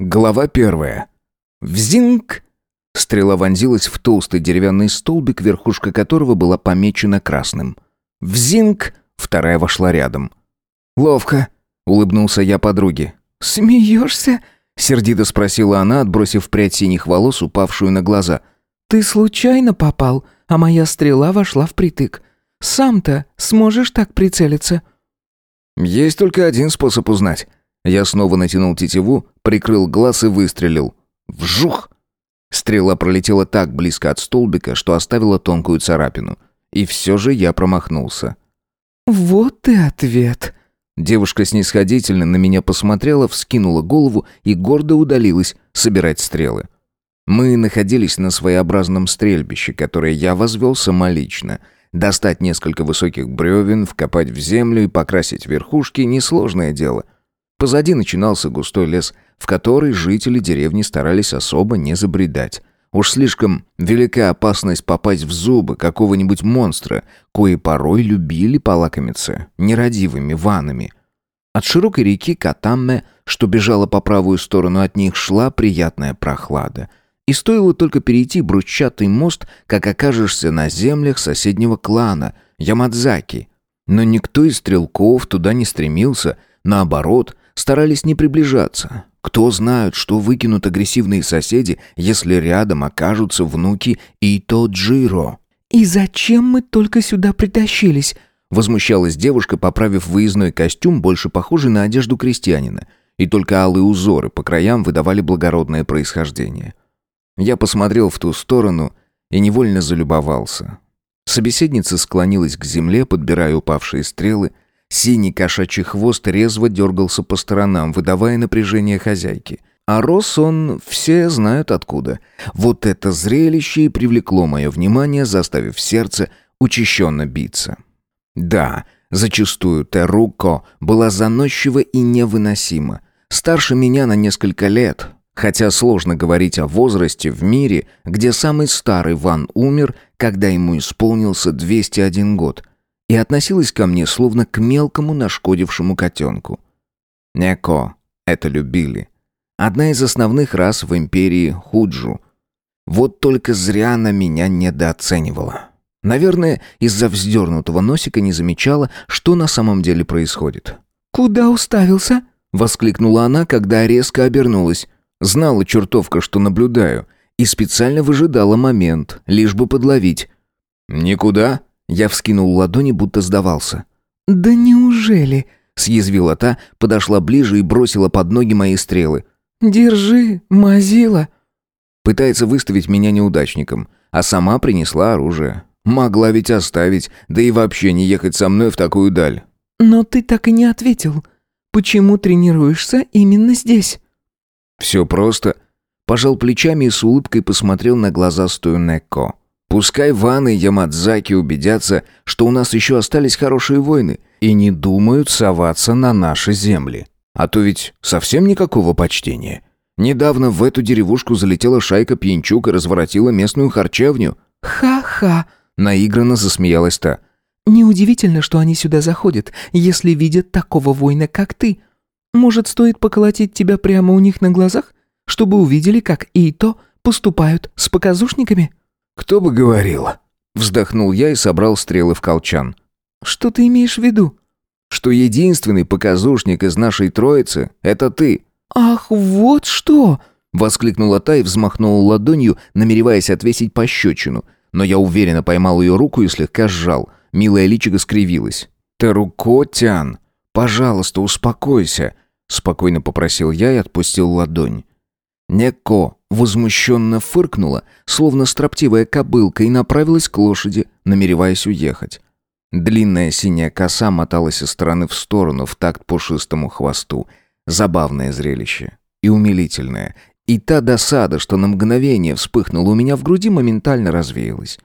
Глава первая. Взинг! Стрела вонзилась в толстый деревянный столбик, верхушка которого была помечена красным. Взинг! Вторая вошла рядом. «Ловко!» — улыбнулся я подруге. «Смеешься?» — сердито спросила она, отбросив прядь синих волос, упавшую на глаза. «Ты случайно попал, а моя стрела вошла впритык. Сам-то сможешь так прицелиться?» «Есть только один способ узнать». Я снова натянул тетиву, прикрыл глаз и выстрелил. Вжух! Стрела пролетела так близко от столбика, что оставила тонкую царапину. И все же я промахнулся. «Вот и ответ!» Девушка снисходительно на меня посмотрела, вскинула голову и гордо удалилась собирать стрелы. Мы находились на своеобразном стрельбище, которое я возвел самолично. Достать несколько высоких бревен, вкопать в землю и покрасить верхушки – несложное дело – Позади начинался густой лес, в который жители деревни старались особо не забредать. Уж слишком велика опасность попасть в зубы какого-нибудь монстра, кои порой любили полакомиться нерадивыми ванами. От широкой реки Катамме, что бежала по правую сторону от них, шла приятная прохлада. И стоило только перейти брусчатый мост, как окажешься на землях соседнего клана, Ямадзаки. Но никто из стрелков туда не стремился, наоборот, старались не приближаться. Кто знает, что выкинут агрессивные соседи, если рядом окажутся внуки Ито Джиро. «И зачем мы только сюда притащились?» Возмущалась девушка, поправив выездной костюм, больше похожий на одежду крестьянина. И только алые узоры по краям выдавали благородное происхождение. Я посмотрел в ту сторону и невольно залюбовался. Собеседница склонилась к земле, подбирая упавшие стрелы, Синий кошачий хвост резво дергался по сторонам, выдавая напряжение хозяйки. А рос он все знают откуда. Вот это зрелище и привлекло мое внимание, заставив сердце учащенно биться. Да, зачастую Теруко была заносчива и невыносима. Старше меня на несколько лет, хотя сложно говорить о возрасте в мире, где самый старый Ван умер, когда ему исполнился 201 год – и относилась ко мне словно к мелкому нашкодившему котенку. Неко это любили. Одна из основных рас в империи Худжу. Вот только зря она меня недооценивала. Наверное, из-за вздернутого носика не замечала, что на самом деле происходит. «Куда уставился?» — воскликнула она, когда резко обернулась. Знала чертовка, что наблюдаю, и специально выжидала момент, лишь бы подловить. «Никуда», я вскинул ладони, будто сдавался. «Да неужели?» — съязвила та, подошла ближе и бросила под ноги мои стрелы. «Держи, мазила!» Пытается выставить меня неудачником, а сама принесла оружие. Могла ведь оставить, да и вообще не ехать со мной в такую даль. «Но ты так и не ответил. Почему тренируешься именно здесь?» «Все просто». Пожал плечами и с улыбкой посмотрел на глаза Стуюнекко. Пускай Ван и Ямадзаки убедятся, что у нас еще остались хорошие войны, и не думают соваться на наши земли. А то ведь совсем никакого почтения. Недавно в эту деревушку залетела шайка пьянчук и разворотила местную харчевню. «Ха-ха!» — наигранно засмеялась та. «Неудивительно, что они сюда заходят, если видят такого воина, как ты. Может, стоит поколотить тебя прямо у них на глазах, чтобы увидели, как Ито поступают с показушниками?» «Кто бы говорил?» Вздохнул я и собрал стрелы в колчан. «Что ты имеешь в виду?» «Что единственный показушник из нашей троицы — это ты». «Ах, вот что!» Воскликнула та и взмахнула ладонью, намереваясь отвесить пощечину. Но я уверенно поймал ее руку и слегка сжал. Милая личико скривилась. «Тарукотян, пожалуйста, успокойся», — спокойно попросил я и отпустил ладонь. Неко возмущенно фыркнула, словно строптивая кобылка, и направилась к лошади, намереваясь уехать. Длинная синяя коса моталась из стороны в сторону в такт пушистому хвосту. Забавное зрелище. И умилительное. И та досада, что на мгновение вспыхнула у меня в груди, моментально развеялась.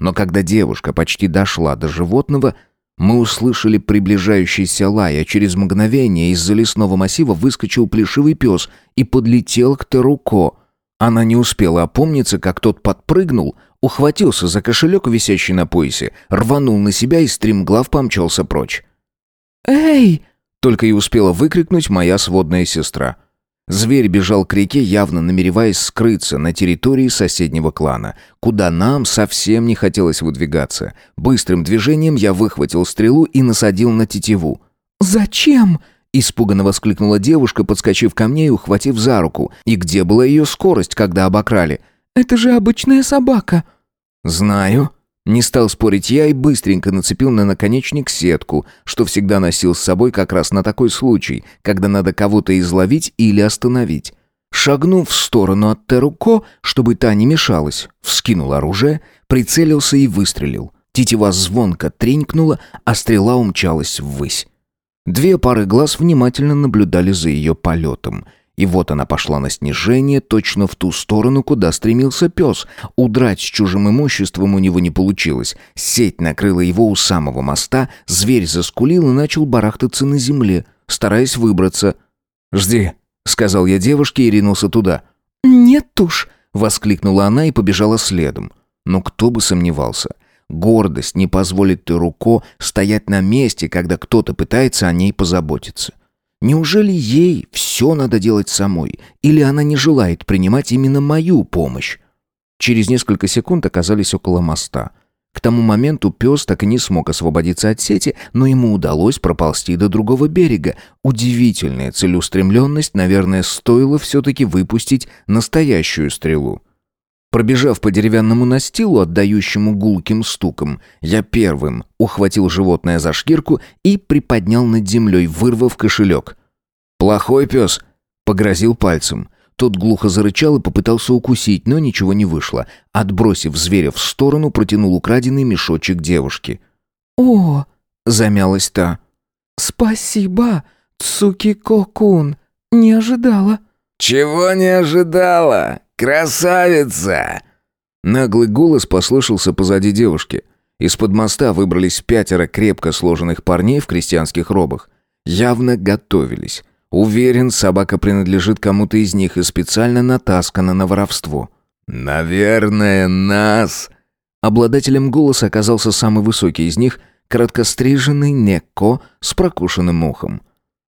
Но когда девушка почти дошла до животного, мы услышали приближающийся лай, а через мгновение из-за лесного массива выскочил плешивый пес и подлетел к Теруко. Она не успела опомниться, как тот подпрыгнул, ухватился за кошелек, висящий на поясе, рванул на себя и стремглав помчался прочь. «Эй!» — только и успела выкрикнуть моя сводная сестра. Зверь бежал к реке, явно намереваясь скрыться на территории соседнего клана, куда нам совсем не хотелось выдвигаться. Быстрым движением я выхватил стрелу и насадил на тетиву. «Зачем?» — испуганно воскликнула девушка, подскочив ко мне и ухватив за руку. «И где была ее скорость, когда обокрали?» «Это же обычная собака». «Знаю». Не стал спорить я и быстренько нацепил на наконечник сетку, что всегда носил с собой как раз на такой случай, когда надо кого-то изловить или остановить. Шагнув в сторону от Теруко, чтобы та не мешалась, вскинул оружие, прицелился и выстрелил. Тетива звонко тренькнула, а стрела умчалась ввысь. Две пары глаз внимательно наблюдали за ее полетом — и вот она пошла на снижение, точно в ту сторону, куда стремился пес. Удрать с чужим имуществом у него не получилось. Сеть накрыла его у самого моста, зверь заскулил и начал барахтаться на земле, стараясь выбраться. «Жди», — сказал я девушке и ринулся туда. «Нет уж», — воскликнула она и побежала следом. Но кто бы сомневался. Гордость не позволит Теруко стоять на месте, когда кто-то пытается о ней позаботиться. Неужели ей все надо делать самой? Или она не желает принимать именно мою помощь? Через несколько секунд оказались около моста. К тому моменту пес так и не смог освободиться от сети, но ему удалось проползти до другого берега. Удивительная целеустремленность, наверное, стоило все-таки выпустить настоящую стрелу. Пробежав по деревянному настилу, отдающему гулким стуком, я первым ухватил животное за шкирку и приподнял над землей, вырвав кошелек. «Плохой пес!» — погрозил пальцем. Тот глухо зарычал и попытался укусить, но ничего не вышло. Отбросив зверя в сторону, протянул украденный мешочек девушки. «О!» — замялась та. «Спасибо, Цукико-кун. Не ожидала». «Чего не ожидала? Красавица!» Наглый голос послышался позади девушки. Из-под моста выбрались пятеро крепко сложенных парней в крестьянских робах. Явно готовились. Уверен, собака принадлежит кому-то из них и специально натаскана на воровство. «Наверное, нас...» Обладателем голоса оказался самый высокий из них, краткостриженный Некко с прокушенным ухом.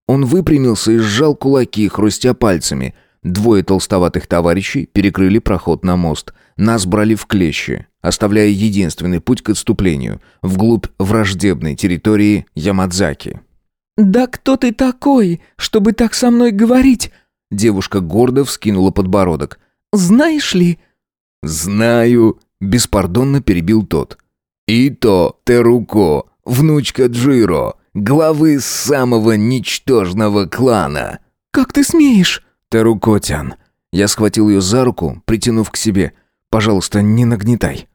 Он выпрямился и сжал кулаки, хрустя пальцами – Двое толстоватых товарищей перекрыли проход на мост. Нас брали в клещи, оставляя единственный путь к отступлению, вглубь враждебной территории Ямадзаки. «Да кто ты такой, чтобы так со мной говорить?» Девушка гордо вскинула подбородок. «Знаешь ли...» «Знаю», — беспардонно перебил тот. «Ито Теруко, внучка Джиро, главы самого ничтожного клана». «Как ты смеешь?» «Тарукотян». Я схватил ее за руку, притянув к себе. «Пожалуйста, не нагнетай».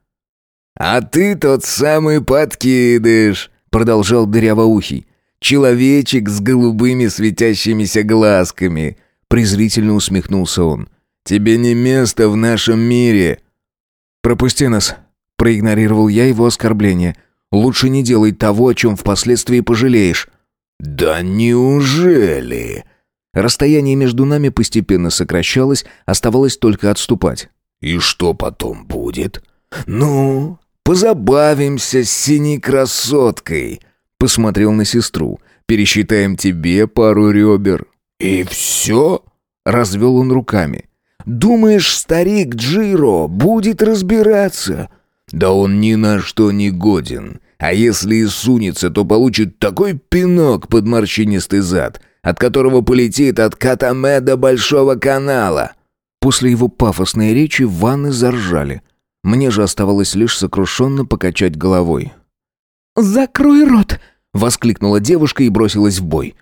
«А ты тот самый подкидыш», — продолжал дырявоухий. «Человечек с голубыми светящимися глазками», — презрительно усмехнулся он. «Тебе не место в нашем мире». «Пропусти нас», — проигнорировал я его оскорбление. «Лучше не делай того, о чем впоследствии пожалеешь». «Да неужели?» Расстояние между нами постепенно сокращалось, оставалось только отступать. «И что потом будет? Ну, позабавимся с синей красоткой!» Посмотрел на сестру. «Пересчитаем тебе пару ребер». «И все?» — развел он руками. «Думаешь, старик Джиро будет разбираться?» «Да он ни на что не годен. А если и сунется, то получит такой пинок под морщинистый зад, от которого полетит от Катаме до Большого канала». После его пафосной речи ванны заржали. Мне же оставалось лишь сокрушенно покачать головой. «Закрой рот!» — воскликнула девушка и бросилась в бой.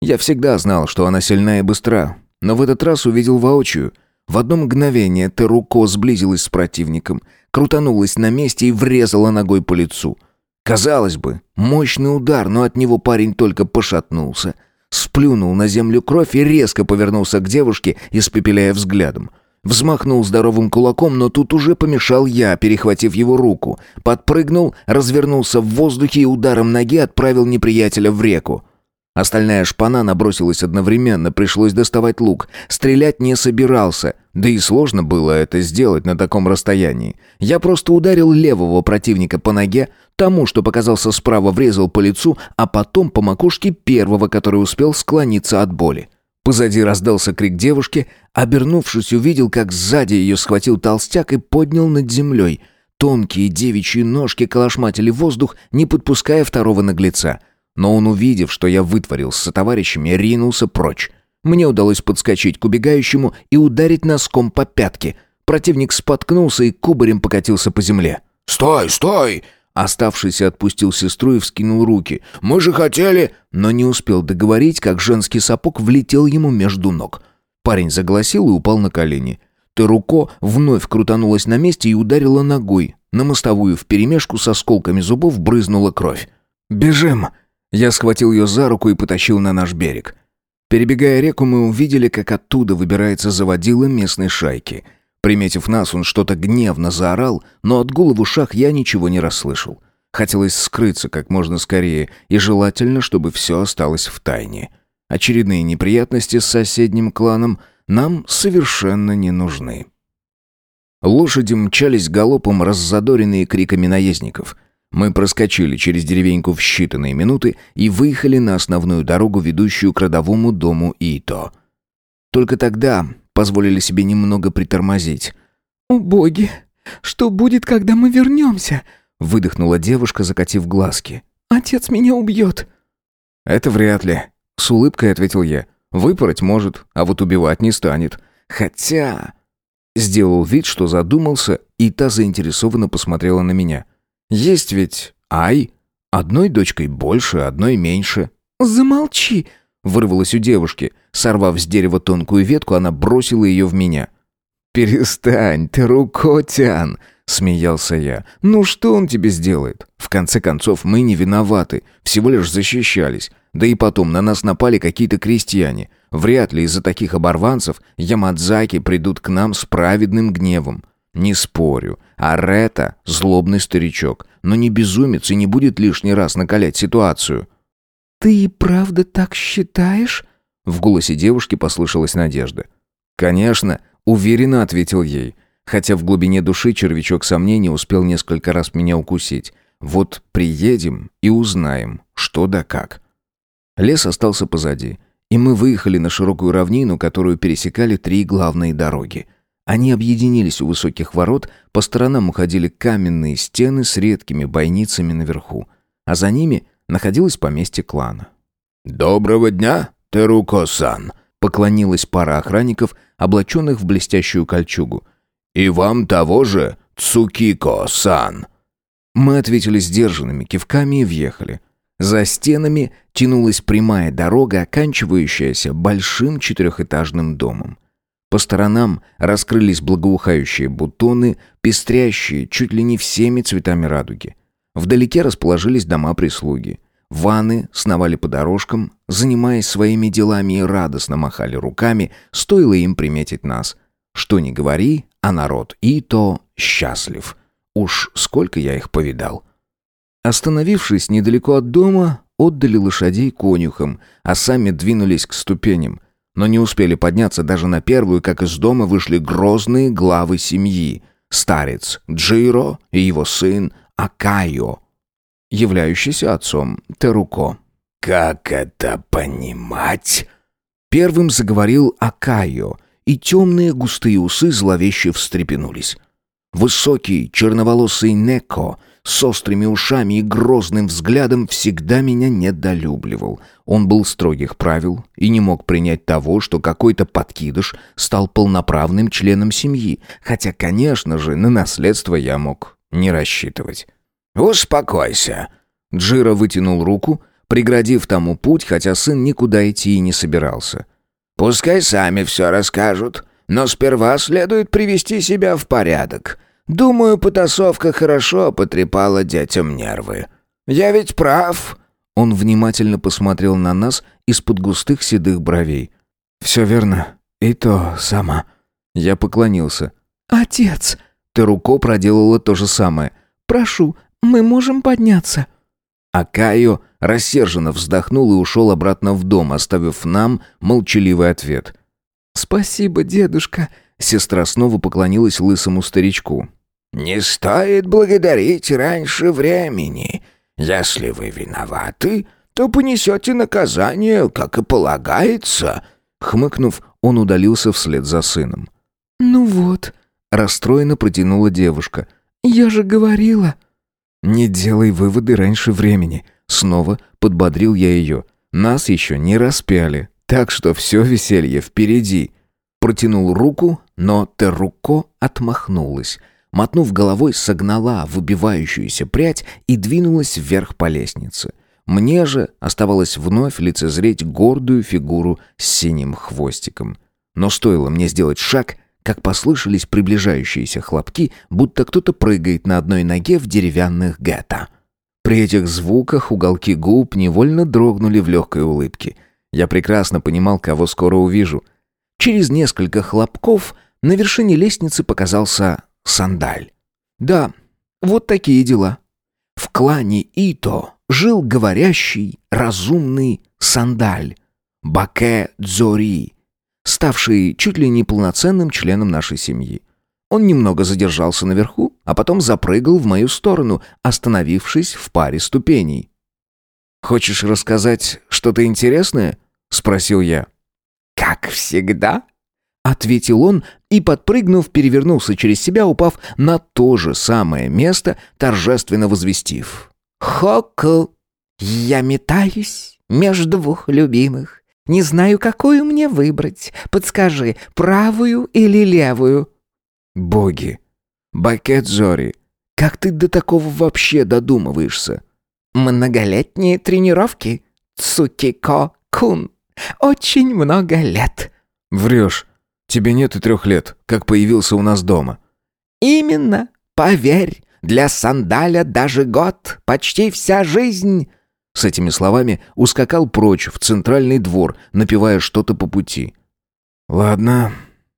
Я всегда знал, что она сильна и быстра, но в этот раз увидел воочию. В одно мгновение Теруко сблизилась с противником, крутанулась на месте и врезала ногой по лицу. Казалось бы, мощный удар, но от него парень только пошатнулся — сплюнул на землю кровь и резко повернулся к девушке, испепеляя взглядом. Взмахнул здоровым кулаком, но тут уже помешал я, перехватив его руку. Подпрыгнул, развернулся в воздухе и ударом ноги отправил неприятеля в реку. Остальная шпана набросилась одновременно, пришлось доставать лук. Стрелять не собирался, да и сложно было это сделать на таком расстоянии. Я просто ударил левого противника по ноге, тому, что показался справа, врезал по лицу, а потом по макушке первого, который успел склониться от боли. Позади раздался крик девушки, обернувшись, увидел, как сзади ее схватил толстяк и поднял над землей. Тонкие девичьи ножки колошматили воздух, не подпуская второго наглеца. Но он, увидев, что я вытворил с товарищами, ринулся прочь. Мне удалось подскочить к убегающему и ударить носком по пятке. Противник споткнулся и кубарем покатился по земле. «Стой, стой!» Оставшийся отпустил сестру и вскинул руки. «Мы же хотели...» Но не успел договорить, как женский сапог влетел ему между ног. Парень загласил и упал на колени. Теруко вновь крутанулась на месте и ударила ногой. На мостовую вперемешку с осколками зубов брызнула кровь. «Бежим!» Я схватил ее за руку и потащил на наш берег. Перебегая реку, мы увидели, как оттуда выбирается заводила местной шайки. Приметив нас, он что-то гневно заорал, но от гула в ушах я ничего не расслышал. Хотелось скрыться как можно скорее, и желательно, чтобы все осталось в тайне. Очередные неприятности с соседним кланом нам совершенно не нужны. Лошади мчались галопом, раззадоренные криками наездников. Мы проскочили через деревеньку в считанные минуты и выехали на основную дорогу, ведущую к родовому дому Ито. Только тогда позволили себе немного притормозить. «О боги, что будет, когда мы вернемся?» выдохнула девушка, закатив глазки. «Отец меня убьет». «Это вряд ли», — с улыбкой ответил я. «Выпороть может, а вот убивать не станет. Хотя...» Сделал вид, что задумался, и та заинтересованно посмотрела на меня. «Есть ведь Ай, одной дочкой больше, одной меньше». «Замолчи!» Вырвалось у девушки. Сорвав с дерева тонкую ветку, она бросила ее в меня. «Перестань, ты рукотян!» — смеялся я. «Ну что он тебе сделает? В конце концов, мы не виноваты, всего лишь защищались. Да и потом, на нас напали какие-то крестьяне. Вряд ли из-за таких оборванцев ямадзаки придут к нам с праведным гневом. Не спорю, а Рета — злобный старичок, но не безумец и не будет лишний раз накалять ситуацию». «Ты и правда так считаешь?» В голосе девушки послышалась надежда. «Конечно», — уверенно ответил ей. Хотя в глубине души червячок сомнений успел несколько раз меня укусить. Вот приедем и узнаем, что да как. Лес остался позади, и мы выехали на широкую равнину, которую пересекали три главные дороги. Они объединились у высоких ворот, по сторонам уходили каменные стены с редкими бойницами наверху, а за ними находилось поместье клана. «Доброго дня, Теруко-сан!» поклонилась пара охранников, облаченных в блестящую кольчугу. «И вам того же, Цукико-сан!» Мы ответили сдержанными кивками и въехали. За стенами тянулась прямая дорога, оканчивающаяся большим четырехэтажным домом. По сторонам раскрылись благоухающие бутоны, пестрящие чуть ли не всеми цветами радуги. Вдалеке расположились дома прислуги. Ваны сновали по дорожкам, занимаясь своими делами и радостно махали руками, стоило им приметить нас. Что ни говори, а народ и то счастлив. Уж сколько я их повидал. Остановившись недалеко от дома, отдали лошадей конюхам, а сами двинулись к ступеням. Но не успели подняться даже на первую, как из дома вышли грозные главы семьи. Старец Джиро и его сын Акайо, являющийся отцом Теруко. «Как это понимать?» Первым заговорил Акайо, и темные густые усы зловеще встрепенулись. Высокий, черноволосый Неко с острыми ушами и грозным взглядом всегда меня недолюбливал. Он был строгих правил и не мог принять того, что какой-то подкидыш стал полноправным членом семьи, хотя, конечно же, на наследство я мог не рассчитывать. «Успокойся». Джира вытянул руку, преградив тому путь, хотя сын никуда идти и не собирался. «Пускай сами все расскажут, но сперва следует привести себя в порядок. Думаю, потасовка хорошо потрепала детям нервы. Я ведь прав». Он внимательно посмотрел на нас из-под густых седых бровей. «Все верно. И то сама». Я поклонился. «Отец!» Теруко проделала то же самое. «Прошу, мы можем подняться». А Кайо рассерженно вздохнул и ушел обратно в дом, оставив нам молчаливый ответ. «Спасибо, дедушка». Сестра снова поклонилась лысому старичку. «Не стоит благодарить раньше времени. Если вы виноваты, то понесете наказание, как и полагается. Хмыкнув, он удалился вслед за сыном. «Ну вот», — расстроенно протянула девушка. «Я же говорила». «Не делай выводы раньше времени», — снова подбодрил я ее. «Нас еще не распяли, так что все веселье впереди». Протянул руку, но Теруко отмахнулась. Мотнув головой, согнала выбивающуюся прядь и двинулась вверх по лестнице. Мне же оставалось вновь лицезреть гордую фигуру с синим хвостиком. Но стоило мне сделать шаг, как послышались приближающиеся хлопки, будто кто-то прыгает на одной ноге в деревянных гетто. При этих звуках уголки губ невольно дрогнули в легкой улыбке. Я прекрасно понимал, кого скоро увижу. Через несколько хлопков на вершине лестницы показался сандаль. Да, вот такие дела. В клане Ито жил говорящий, разумный сандаль, Баке Дзори, ставший чуть ли не полноценным членом нашей семьи. Он немного задержался наверху, а потом запрыгал в мою сторону, остановившись в паре ступеней. «Хочешь рассказать что-то интересное?» — спросил я. «Как всегда», — ответил он и, подпрыгнув, перевернулся через себя, упав на то же самое место, торжественно возвестив. Хоку, я метаюсь между двух любимых. Не знаю, какую мне выбрать. Подскажи, правую или левую?» «Боги! Бакет Зори, как ты до такого вообще додумываешься?» «Многолетние тренировки. Цукико-кун. Очень много лет». «Врешь. Тебе нет и трех лет, как появился у нас дома». «Именно. Поверь, для сандаля даже год, почти вся жизнь». С этими словами ускакал прочь в центральный двор, напевая что-то по пути. «Ладно».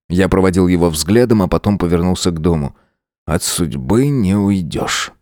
Я проводил его взглядом, а потом повернулся к дому. «От судьбы не уйдешь».